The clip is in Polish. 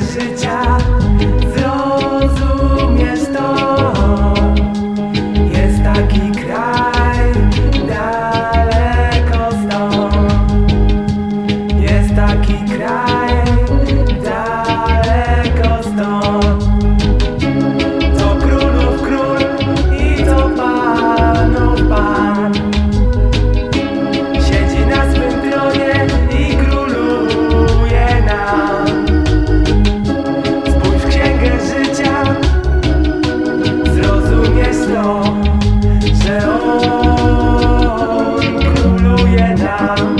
zrozumiesz to jest taki kraj daleko stąd jest taki kraj down.